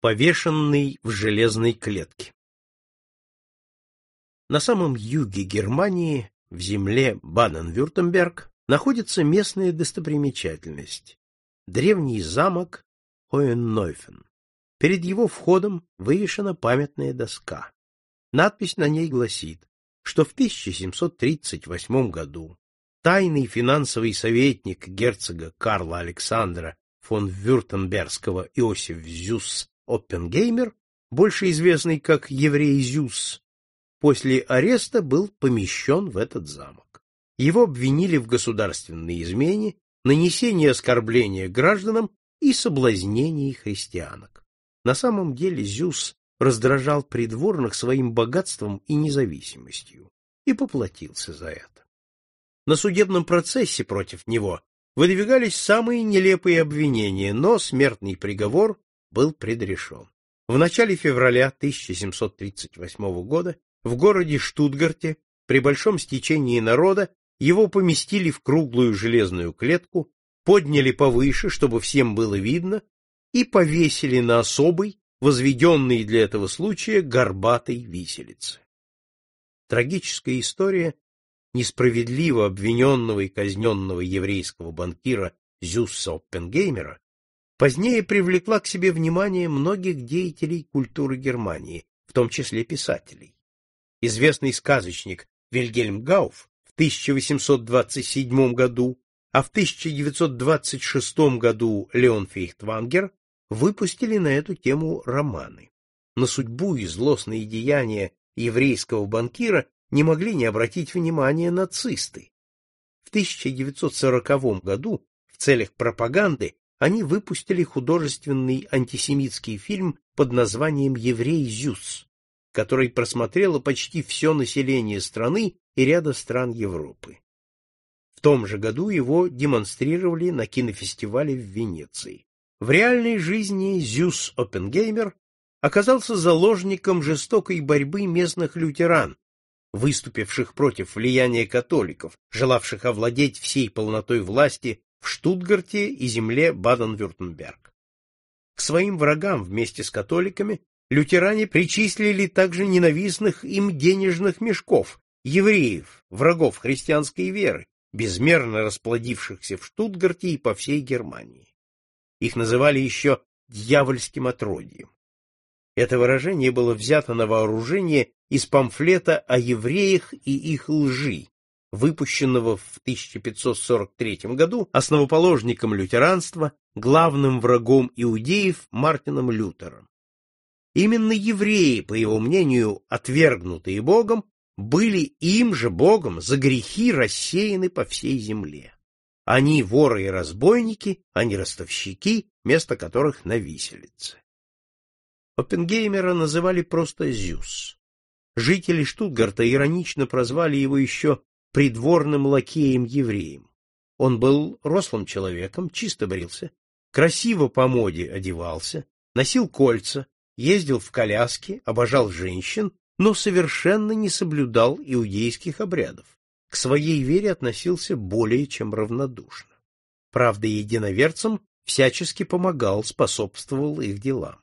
Повешенный в железной клетке. На самом юге Германии, в земле Баден-Вюртемберг, находится местная достопримечательность древний замок Хоеннойфен. Перед его входом вывешена памятная доска. Надпись на ней гласит, что в 1738 году тайный финансовый советник герцога Карла Александра фон Вюртембергского Иосиф Зюс Оппенгеймер, больше известный как еврей Зюс, после ареста был помещен в этот замок. Его обвинили в государственной измене, нанесении оскорбления гражданам и соблазнении христианок. На самом деле Зюс раздражал придворных своим богатством и независимостью и поплатился за это. На судебном процессе против него выдвигались самые нелепые обвинения, но смертный приговор был предрешен. В начале февраля 1738 года в городе Штутгарте при большом стечении народа его поместили в круглую железную клетку, подняли повыше, чтобы всем было видно, и повесили на особый, возведенный для этого случая горбатой виселице. Трагическая история несправедливо обвиненного и казненного еврейского банкира Зюсса Оппенгеймера позднее привлекла к себе внимание многих деятелей культуры Германии, в том числе писателей. Известный сказочник Вильгельм Гауф в 1827 году, а в 1926 году Леон Фейхтвангер выпустили на эту тему романы. На судьбу и злостные деяния еврейского банкира не могли не обратить внимания нацисты. В 1940 году в целях пропаганды они выпустили художественный антисемитский фильм под названием «Еврей Зюс», который просмотрело почти все население страны и ряда стран Европы. В том же году его демонстрировали на кинофестивале в Венеции. В реальной жизни Зюс Оппенгеймер оказался заложником жестокой борьбы местных лютеран, выступивших против влияния католиков, желавших овладеть всей полнотой власти в Штутгарте и земле Баден-Вюртемберг. К своим врагам вместе с католиками лютеране причислили также ненавистных им денежных мешков, евреев, врагов христианской веры, безмерно расплодившихся в Штутгарте и по всей Германии. Их называли еще дьявольским отродьем. Это выражение было взято на вооружение из памфлета о евреях и их лжи, выпущенного в 1543 году основоположником лютеранства, главным врагом иудеев Мартином Лютером. Именно евреи, по его мнению, отвергнутые Богом, были им же Богом за грехи рассеяны по всей земле. Они воры и разбойники, они ростовщики, место которых на виселице. Оппенгеймера называли просто Зюс. Жители Штутгарта иронично прозвали его еще придворным лакеем-евреем. Он был рослым человеком, чисто брился, красиво по моде одевался, носил кольца, ездил в коляске, обожал женщин, но совершенно не соблюдал иудейских обрядов к своей вере относился более чем равнодушно. Правда, единоверцам всячески помогал, способствовал их делам.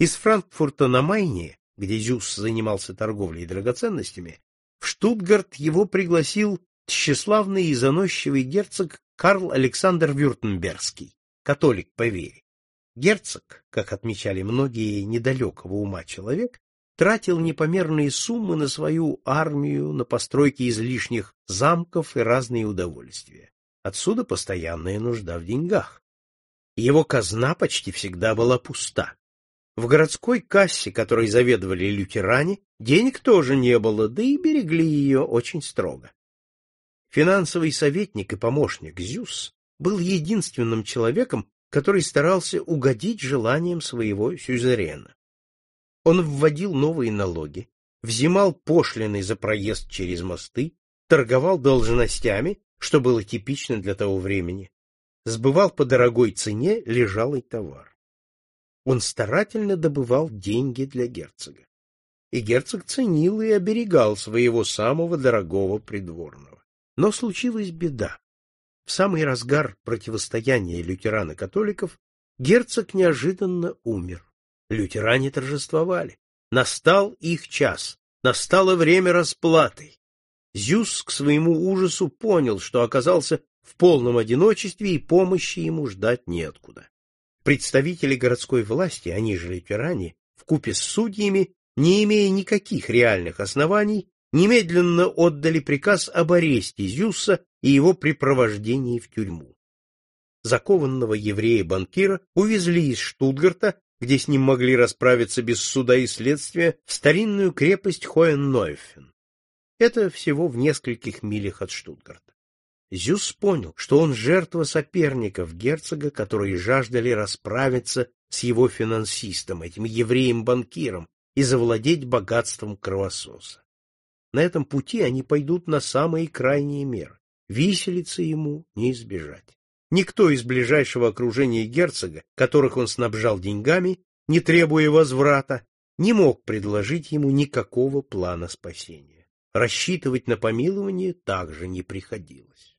Из Франкфурта на Майне, где Зюс занимался торговлей драгоценностями, в Штутгарт его пригласил тщеславный и заносчивый герцог Карл Александр Вюртембергский, католик по вере. Герцог, как отмечали многие недалекого ума человек, тратил непомерные суммы на свою армию, на постройки излишних замков и разные удовольствия. Отсюда постоянная нужда в деньгах. Его казна почти всегда была пуста. В городской кассе, которой заведовали лютеране, денег тоже не было, да и берегли ее очень строго. Финансовый советник и помощник Зюс был единственным человеком, который старался угодить желаниям своего сюзерена. Он вводил новые налоги, взимал пошлины за проезд через мосты, торговал должностями, что было типично для того времени, сбывал по дорогой цене лежалый товар. Он старательно добывал деньги для герцога. И герцог ценил и оберегал своего самого дорогого придворного. Но случилась беда. В самый разгар противостояния лютеран и католиков герцог неожиданно умер. Лютеране торжествовали. Настал их час, настало время расплаты. Зюс к своему ужасу понял, что оказался в полном одиночестве и помощи ему ждать неоткуда. Представители городской власти, они же лютеране, вкупе с судьями, не имея никаких реальных оснований, немедленно отдали приказ об аресте Зюса и его припровождении в тюрьму. Закованного еврея-банкира увезли из Штутгарта, где с ним могли расправиться без суда и следствия, в старинную крепость Хоеннойфен. Это всего в нескольких милях от Штутгарта. Зюс понял, что он жертва соперников герцога, которые жаждали расправиться с его финансистом, этим евреем-банкиром, и завладеть богатством кровососа. На этом пути они пойдут на самые крайние меры. Виселицы ему не избежать. Никто из ближайшего окружения герцога, которых он снабжал деньгами, не требуя возврата, не мог предложить ему никакого плана спасения. Рассчитывать на помилование также не приходилось.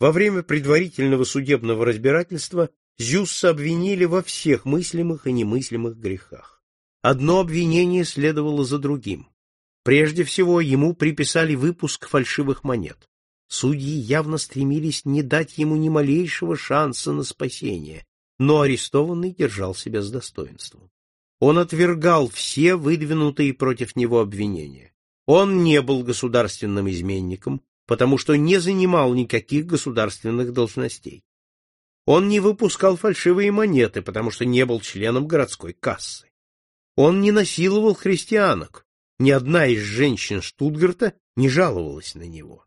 Во время предварительного судебного разбирательства Зюсса обвинили во всех мыслимых и немыслимых грехах. Одно обвинение следовало за другим. Прежде всего, ему приписали выпуск фальшивых монет. Судьи явно стремились не дать ему ни малейшего шанса на спасение, но арестованный держал себя с достоинством. Он отвергал все выдвинутые против него обвинения. Он не был государственным изменником, потому что не занимал никаких государственных должностей. Он не выпускал фальшивые монеты, потому что не был членом городской кассы. Он не насиловал христианок. Ни одна из женщин Штутгарта не жаловалась на него.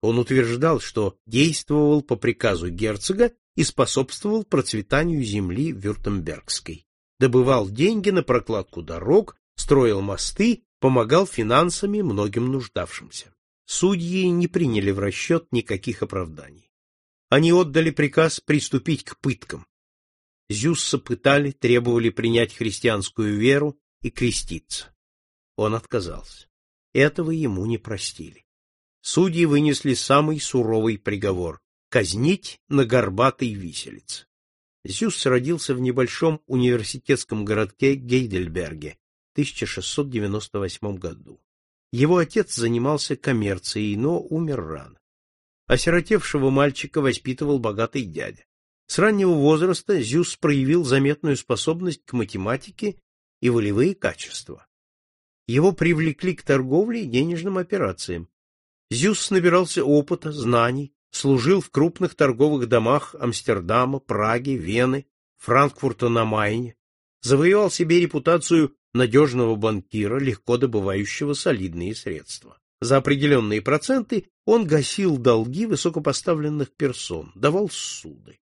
Он утверждал, что действовал по приказу герцога и способствовал процветанию земли Вюртембергской. Добывал деньги на прокладку дорог, строил мосты, помогал финансами многим нуждавшимся. Судьи не приняли в расчет никаких оправданий. Они отдали приказ приступить к пыткам. Зюсса пытали, требовали принять христианскую веру и креститься. Он отказался. Этого ему не простили судьи вынесли самый суровый приговор — казнить на горбатой виселице. Зюс родился в небольшом университетском городке Гейдельберге в 1698 году. Его отец занимался коммерцией, но умер рано. Осиротевшего мальчика воспитывал богатый дядя. С раннего возраста Зюс проявил заметную способность к математике и волевые качества. Его привлекли к торговле и денежным операциям. Зюс набирался опыта, знаний, служил в крупных торговых домах Амстердама, Праги, Вены, Франкфурта на Майне, завоевал себе репутацию надежного банкира, легко добывающего солидные средства. За определенные проценты он гасил долги высокопоставленных персон, давал суды.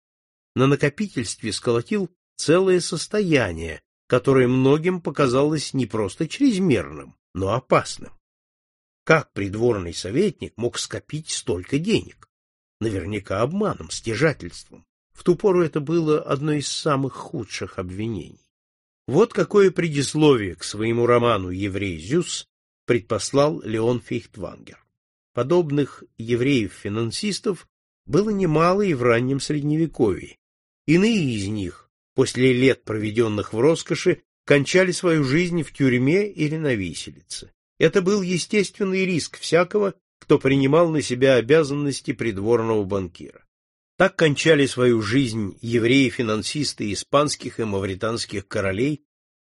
На накопительстве сколотил целое состояние, которое многим показалось не просто чрезмерным, но опасным. Как придворный советник мог скопить столько денег? Наверняка обманом, стяжательством. В ту пору это было одно из самых худших обвинений. Вот какое предисловие к своему роману «Еврей Зюс» предпослал Леон Фейхтвангер. Подобных евреев-финансистов было немало и в раннем Средневековье. Иные из них, после лет, проведенных в роскоши, кончали свою жизнь в тюрьме или на виселице. Это был естественный риск всякого, кто принимал на себя обязанности придворного банкира. Так кончали свою жизнь евреи-финансисты испанских и мавританских королей,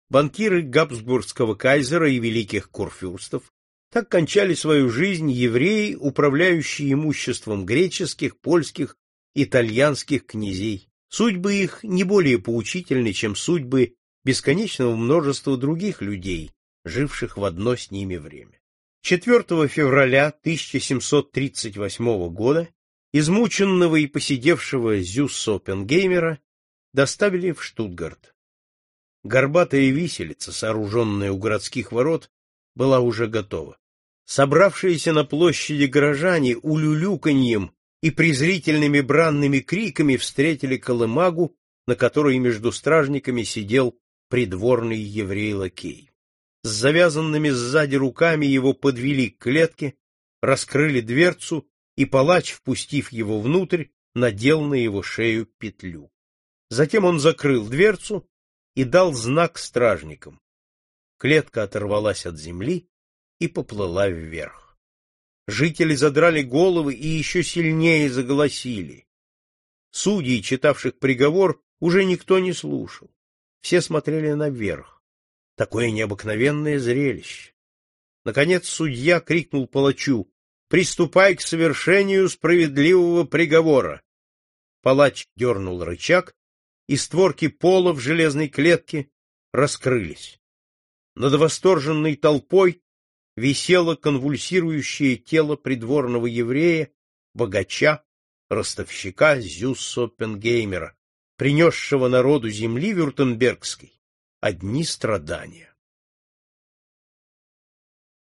банкиры Габсбургского кайзера и великих курфюрстов, так кончали свою жизнь евреи, управляющие имуществом греческих, польских, итальянских князей. Судьбы их не более поучительны, чем судьбы бесконечного множества других людей, живших в одно с ними время. 4 февраля 1738 года измученного и посидевшего Зюсса Оппенгеймера доставили в Штутгарт. Горбатая виселица, сооруженная у городских ворот, была уже готова. Собравшиеся на площади горожане улюлюканьем и презрительными бранными криками встретили колымагу, на которой между стражниками сидел придворный еврей-лакей. С завязанными сзади руками его подвели к клетке, раскрыли дверцу, и палач, впустив его внутрь, надел на его шею петлю. Затем он закрыл дверцу и дал знак стражникам. Клетка оторвалась от земли и поплыла вверх. Жители задрали головы и еще сильнее заголосили. Судей, читавших приговор, уже никто не слушал. Все смотрели наверх. Такое необыкновенное зрелище. Наконец судья крикнул палачу «Приступай к совершению справедливого приговора!» Палач дернул рычаг, и створки пола в железной клетке раскрылись. Над восторженной толпой висело конвульсирующее тело придворного еврея, богача, ростовщика Зюссо Пенгеймера, принесшего народу земли Вюртембергской одни страдания.